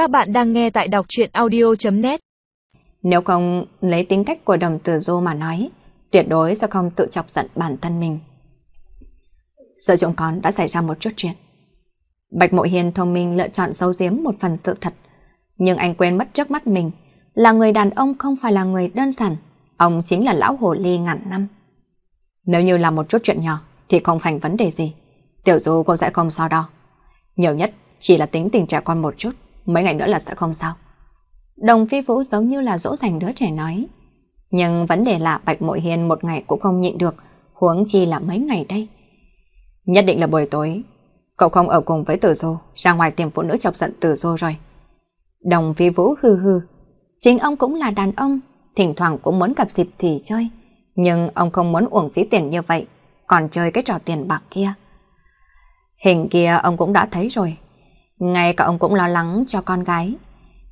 Các bạn đang nghe tại đọc truyện audio.net Nếu không lấy tính cách của đồng tử du mà nói, tuyệt đối sẽ không tự chọc giận bản thân mình. Sợ trộm con đã xảy ra một chút chuyện. Bạch Mộ Hiền thông minh lựa chọn giấu giếm một phần sự thật, nhưng anh quên mất trước mắt mình là người đàn ông không phải là người đơn giản, ông chính là lão hồ ly ngàn năm. Nếu như là một chút chuyện nhỏ thì không thành vấn đề gì, tiểu du cũng sẽ không sao đâu. Nhiều nhất chỉ là tính tình trẻ con một chút, mấy ngày nữa là sẽ không sao. Đồng phi vũ giống như là dỗ dành đứa trẻ nói. Nhưng vấn đề là Bạch Mội Hiên một ngày cũng không nhịn được, huống chi là mấy ngày đây. Nhất định là buổi tối, cậu không ở cùng với Tử Du, ra ngoài tìm phụ nữ chọc giận Tử Du rồi. Đồng phi vũ hư hư, chính ông cũng là đàn ông, thỉnh thoảng cũng muốn gặp dịp thì chơi. Nhưng ông không muốn uổng phí tiền như vậy, còn chơi cái trò tiền bạc kia. Hình kia ông cũng đã thấy rồi, ngay cả ông cũng lo lắng cho con gái.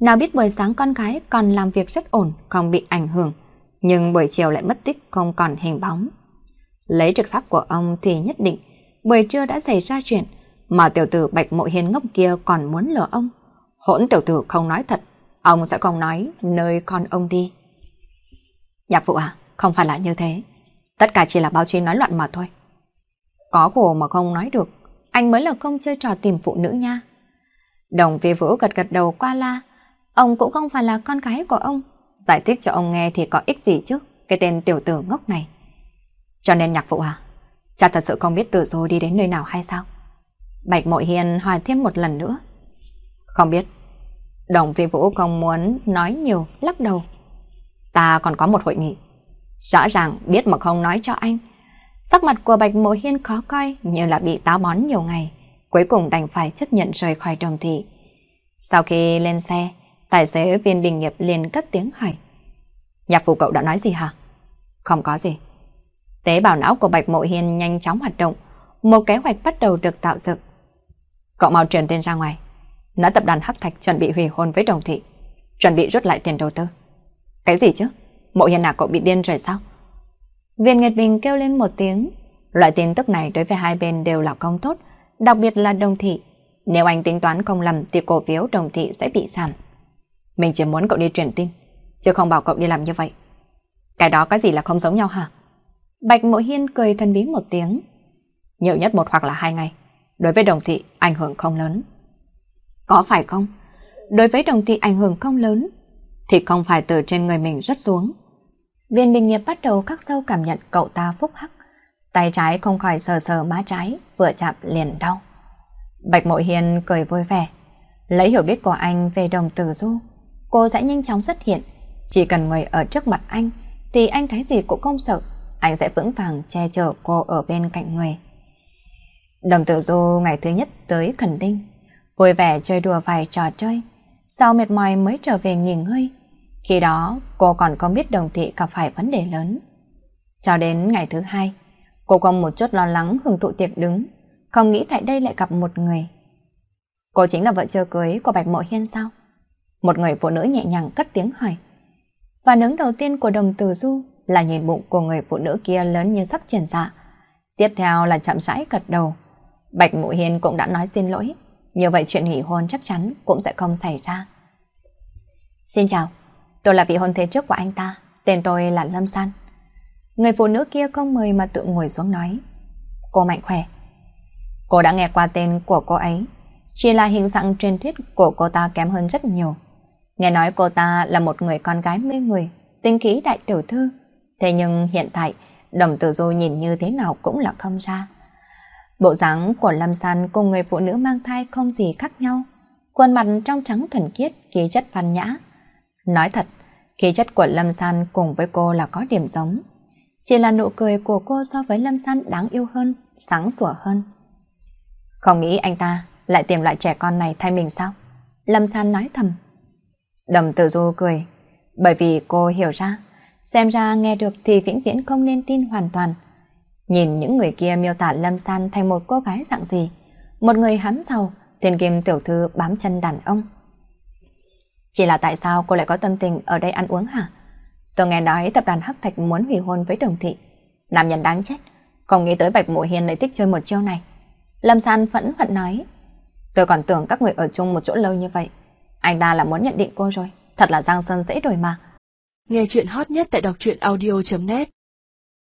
Nào biết buổi sáng con gái còn làm việc rất ổn, không bị ảnh hưởng, nhưng buổi chiều lại mất tích không còn hình bóng. Lấy trực giác của ông thì nhất định buổi trưa đã xảy ra chuyện, mà tiểu tử Bạch Mộ Hiền ngốc kia còn muốn lừa ông. Hỗn tiểu tử không nói thật, ông sẽ không nói nơi con ông đi. Nhạc phụ à, không phải là như thế. Tất cả chỉ là báo chí nói loạn mà thôi. Có khổ mà không nói được, anh mới là không chơi trò tìm phụ nữ nha. Đồng vi vũ gật gật đầu qua la. Ông cũng không phải là con gái của ông. Giải thích cho ông nghe thì có ích gì chứ, cái tên tiểu tử ngốc này. Cho nên nhạc phụ à, cha thật sự không biết tự du đi đến nơi nào hay sao? Bạch Mội Hiền hỏi thêm một lần nữa. Không biết. Đồng vi vũ không muốn nói nhiều, lắc đầu. Ta còn có một hội nghị. Rõ ràng biết mà không nói cho anh. Sắc mặt của Bạch Mộ Hiên khó coi như là bị táo bón nhiều ngày cuối cùng đành phải chấp nhận rời khỏi đồng thị. Sau khi lên xe, tài xế viên bình nghiệp liền cất tiếng hỏi. Nhạc phụ cậu đã nói gì hả? Không có gì. Tế bào não của Bạch Mộ Hiên nhanh chóng hoạt động, một kế hoạch bắt đầu được tạo dựng. Cậu mau truyền tên ra ngoài, nói tập đoàn Hắc Thạch chuẩn bị hủy hôn với đồng thị, chuẩn bị rút lại tiền đầu tư. Cái gì chứ? Mộ Hiên à cậu bị điên rồi sao? Viên Nguyệt Bình kêu lên một tiếng, loại tin tức này đối với hai bên đều là công tốt, đặc biệt là đồng thị. Nếu anh tính toán không lầm thì cổ phiếu đồng thị sẽ bị giảm. Mình chỉ muốn cậu đi truyền tin, chứ không bảo cậu đi làm như vậy. Cái đó có gì là không giống nhau hả? Bạch Mộ Hiên cười thân bí một tiếng. Nhiều nhất một hoặc là hai ngày. Đối với đồng thị, ảnh hưởng không lớn. Có phải không? Đối với đồng thị ảnh hưởng không lớn, thì không phải từ trên người mình rất xuống. Viên Bình Nghiệp bắt đầu khắc sâu cảm nhận cậu ta phúc hắc. Tay trái không khỏi sờ sờ má trái, vừa chạm liền đau. Bạch Mộ Hiền cười vui vẻ. Lấy hiểu biết của anh về đồng tử du, cô sẽ nhanh chóng xuất hiện. Chỉ cần người ở trước mặt anh, thì anh thấy gì cũng không sợ. Anh sẽ vững vàng che chở cô ở bên cạnh người. Đồng tử du ngày thứ nhất tới Khẩn Đinh, vui vẻ chơi đùa vài trò chơi. Sau mệt mỏi mới trở về nghỉ ngơi. Khi đó, cô còn không biết đồng thị gặp phải vấn đề lớn. Cho đến ngày thứ hai, Cô không một chút lo lắng hưởng thụ tiệc đứng, không nghĩ tại đây lại gặp một người. Cô chính là vợ chưa cưới của Bạch Mộ Hiên sao? Một người phụ nữ nhẹ nhàng cất tiếng hỏi. Và nướng đầu tiên của đồng tử du là nhìn bụng của người phụ nữ kia lớn như sắp triển dạ. Tiếp theo là chậm rãi gật đầu. Bạch Mộ Hiên cũng đã nói xin lỗi. Như vậy chuyện hỷ hôn chắc chắn cũng sẽ không xảy ra. Xin chào, tôi là vị hôn thế trước của anh ta. Tên tôi là Lâm San. Người phụ nữ kia không mời mà tự ngồi xuống nói. Cô mạnh khỏe. Cô đã nghe qua tên của cô ấy. Chỉ là hình dạng truyền thuyết của cô ta kém hơn rất nhiều. Nghe nói cô ta là một người con gái mê người, tinh khí đại tiểu thư. Thế nhưng hiện tại, đồng tử du nhìn như thế nào cũng là không ra. Bộ dáng của Lâm San cùng người phụ nữ mang thai không gì khác nhau. Khuôn mặt trong trắng thuần khiết, khí chất văn nhã. Nói thật, khí chất của Lâm San cùng với cô là có điểm giống. Chỉ là nụ cười của cô so với Lâm San đáng yêu hơn, sáng sủa hơn. Không nghĩ anh ta lại tìm loại trẻ con này thay mình sao? Lâm San nói thầm. Đầm tử du cười, bởi vì cô hiểu ra, xem ra nghe được thì vĩnh viễn không nên tin hoàn toàn. Nhìn những người kia miêu tả Lâm San thành một cô gái dạng gì, một người hám giàu, thiên kim tiểu thư bám chân đàn ông. Chỉ là tại sao cô lại có tâm tình ở đây ăn uống hả? Tôi nghe nói tập đoàn Hắc Thạch muốn hủy hôn với đồng thị. Nam nhân đáng chết, không nghĩ tới Bạch Mộ Hiền lại thích chơi một chiêu này. Lâm San phẫn phận nói, tôi còn tưởng các người ở chung một chỗ lâu như vậy. Anh ta là muốn nhận định cô rồi, thật là Giang Sơn dễ đổi mà. Nghe chuyện hot nhất tại đọc truyện audio.net